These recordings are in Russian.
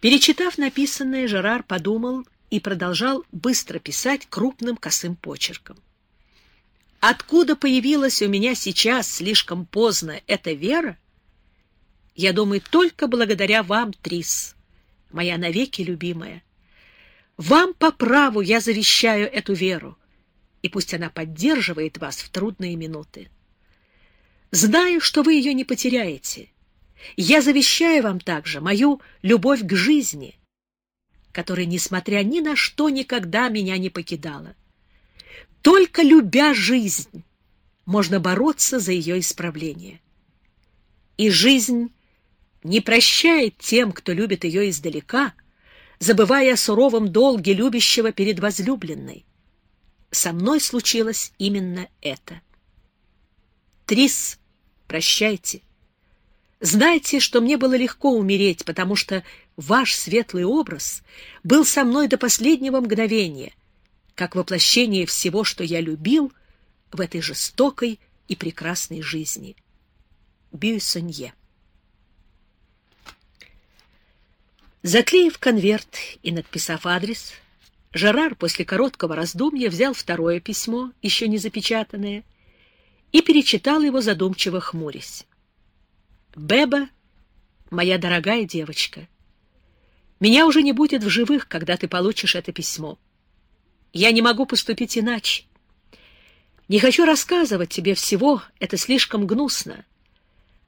Перечитав написанное, Жерар подумал и продолжал быстро писать крупным косым почерком. Откуда появилась у меня сейчас слишком поздно эта вера? Я думаю, только благодаря вам, Трис, моя навеки любимая. Вам по праву я завещаю эту веру, и пусть она поддерживает вас в трудные минуты. Знаю, что вы ее не потеряете. Я завещаю вам также мою любовь к жизни, которая, несмотря ни на что, никогда меня не покидала. Только любя жизнь, можно бороться за ее исправление. И жизнь не прощает тем, кто любит ее издалека, забывая о суровом долге любящего перед возлюбленной. Со мной случилось именно это. Трис, прощайте. Знайте, что мне было легко умереть, потому что ваш светлый образ был со мной до последнего мгновения, как воплощение всего, что я любил в этой жестокой и прекрасной жизни. Бюйсонье. Заклеив конверт и надписав адрес, Жерар после короткого раздумья взял второе письмо, еще не запечатанное, и перечитал его задумчиво хмурясь. «Беба, моя дорогая девочка, меня уже не будет в живых, когда ты получишь это письмо. Я не могу поступить иначе. Не хочу рассказывать тебе всего, это слишком гнусно.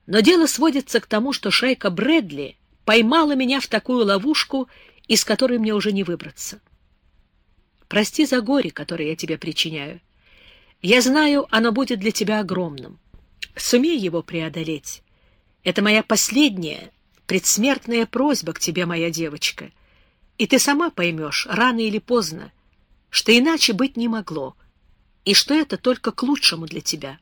Но дело сводится к тому, что шайка Брэдли поймала меня в такую ловушку, из которой мне уже не выбраться. Прости за горе, которое я тебе причиняю. Я знаю, оно будет для тебя огромным. Сумей его преодолеть. Это моя последняя, предсмертная просьба к тебе, моя девочка. И ты сама поймешь, рано или поздно, что иначе быть не могло, и что это только к лучшему для тебя.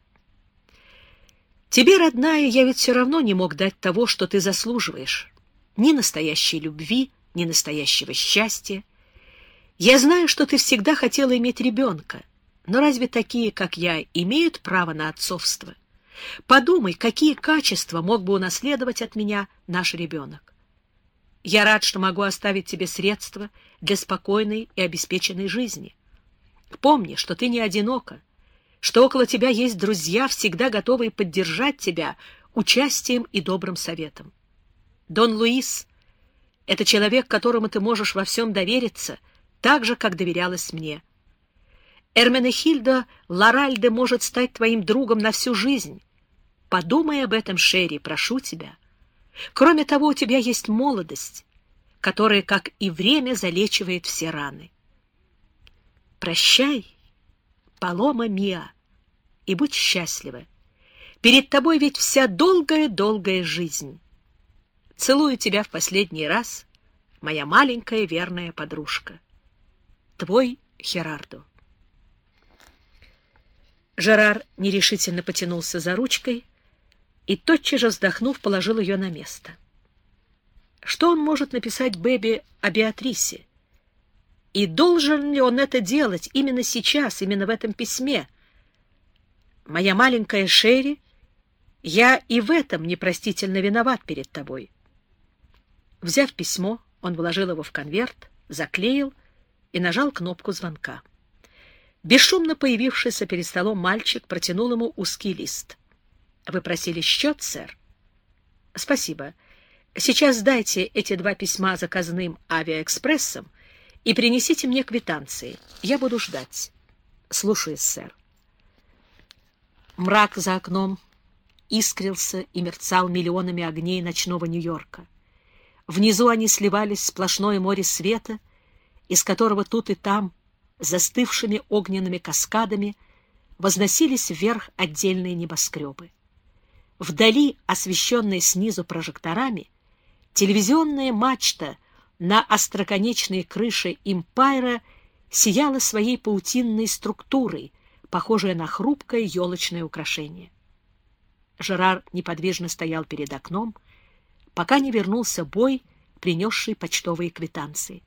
Тебе, родная, я ведь все равно не мог дать того, что ты заслуживаешь. Ни настоящей любви, ни настоящего счастья. Я знаю, что ты всегда хотела иметь ребенка, но разве такие, как я, имеют право на отцовство? Подумай, какие качества мог бы унаследовать от меня наш ребенок. Я рад, что могу оставить тебе средства для спокойной и обеспеченной жизни. Помни, что ты не одинока, что около тебя есть друзья, всегда готовые поддержать тебя участием и добрым советом. Дон Луис — это человек, которому ты можешь во всем довериться, так же, как доверялась мне. Эрменехильда Ларальде может стать твоим другом на всю жизнь. Подумай об этом, Шерри, прошу тебя. Кроме того, у тебя есть молодость, которая, как и время, залечивает все раны. Прощай, Палома Миа, и будь счастлива. Перед тобой ведь вся долгая-долгая жизнь. Целую тебя в последний раз, моя маленькая верная подружка. Твой Херардо. Жерар нерешительно потянулся за ручкой и, тотчас же вздохнув, положил ее на место. Что он может написать Бэби о Беатрисе? И должен ли он это делать именно сейчас, именно в этом письме? Моя маленькая Шерри, я и в этом непростительно виноват перед тобой. Взяв письмо, он вложил его в конверт, заклеил и нажал кнопку звонка. Бесшумно появившийся перед столом мальчик протянул ему узкий лист. — Вы просили счет, сэр? — Спасибо. Сейчас сдайте эти два письма заказным авиаэкспрессом и принесите мне квитанции. Я буду ждать. — Слушаюсь, сэр. Мрак за окном искрился и мерцал миллионами огней ночного Нью-Йорка. Внизу они сливались в сплошное море света, из которого тут и там застывшими огненными каскадами возносились вверх отдельные небоскребы. Вдали, освещенная снизу прожекторами, телевизионная мачта на остроконечной крыше импайра сияла своей паутинной структурой, похожей на хрупкое елочное украшение. Жерар неподвижно стоял перед окном, пока не вернулся бой, принесший почтовые квитанции.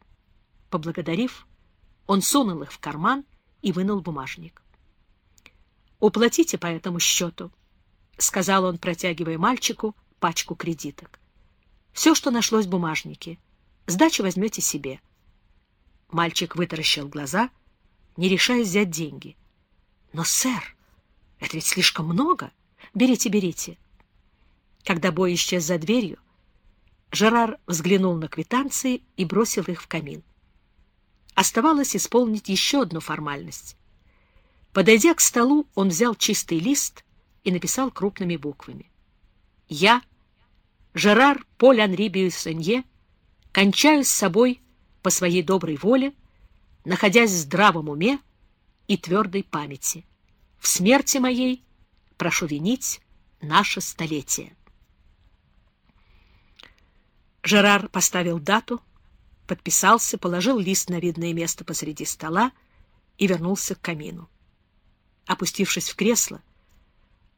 Поблагодарив, он сунул их в карман и вынул бумажник. «Уплатите по этому счету», — сказал он, протягивая мальчику пачку кредиток. «Все, что нашлось в бумажнике. Сдачу возьмете себе. Мальчик вытаращил глаза, не решаясь взять деньги. Но, сэр, это ведь слишком много. Берите, берите. Когда бой исчез за дверью, Жерар взглянул на квитанции и бросил их в камин. Оставалось исполнить еще одну формальность. Подойдя к столу, он взял чистый лист и написал крупными буквами. «Я, Жерар Поль Анри Бюссенье, кончаю с собой по своей доброй воле, находясь в здравом уме и твердой памяти. В смерти моей прошу винить наше столетие». Жерар поставил дату, подписался, положил лист на видное место посреди стола и вернулся к камину. Опустившись в кресло,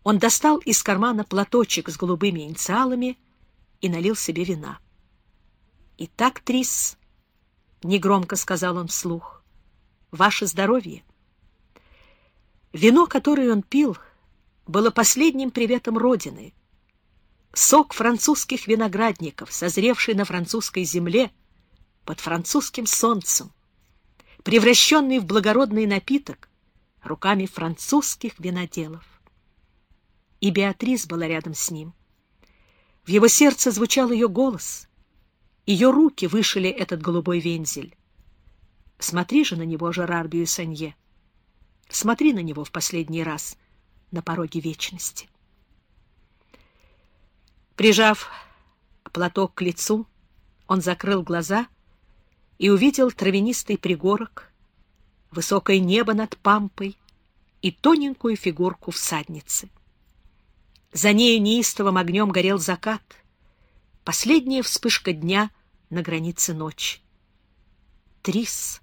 он достал из кармана платочек с голубыми инициалами и налил себе вина. «Итак, Трис», — негромко сказал он вслух, — «ваше здоровье». Вино, которое он пил, было последним приветом Родины. Сок французских виноградников, созревший на французской земле, под французским солнцем, превращенный в благородный напиток руками французских виноделов. И Беатрис была рядом с ним. В его сердце звучал ее голос. Ее руки вышили этот голубой вензель. Смотри же на него, Жерар Бюссанье. Смотри на него в последний раз на пороге вечности. Прижав платок к лицу, он закрыл глаза и увидел травянистый пригорок, высокое небо над пампой и тоненькую фигурку всадницы. За нею неистовым огнем горел закат, последняя вспышка дня на границе ночи. Трис!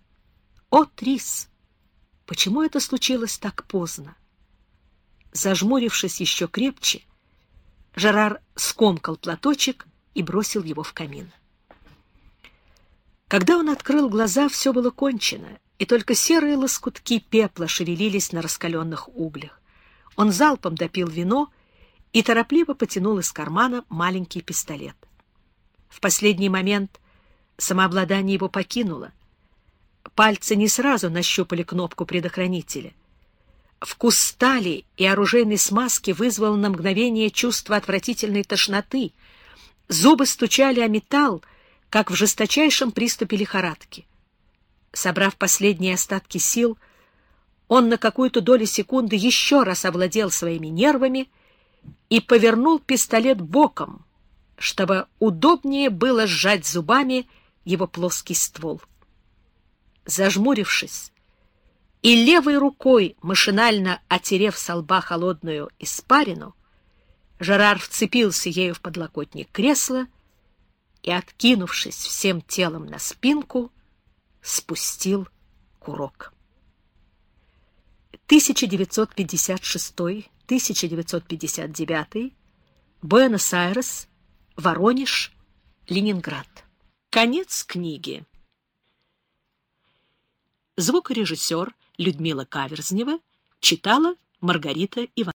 О, Трис! Почему это случилось так поздно? Зажмурившись еще крепче, Жерар скомкал платочек и бросил его в камин. Когда он открыл глаза, все было кончено, и только серые лоскутки пепла шевелились на раскаленных углях. Он залпом допил вино и торопливо потянул из кармана маленький пистолет. В последний момент самообладание его покинуло. Пальцы не сразу нащупали кнопку предохранителя. Вкус стали и оружейной смазки вызвал на мгновение чувство отвратительной тошноты. Зубы стучали о металл, как в жесточайшем приступе лихорадки. Собрав последние остатки сил, он на какую-то долю секунды еще раз овладел своими нервами и повернул пистолет боком, чтобы удобнее было сжать зубами его плоский ствол. Зажмурившись, и левой рукой, машинально отерев со лба холодную испарину, Жерар вцепился ею в подлокотник кресла и, откинувшись всем телом на спинку, спустил курок. 1956-1959, Буэнос-Айрес, Воронеж, Ленинград. Конец книги. Звукорежиссер Людмила Каверзнева читала Маргарита Иванова.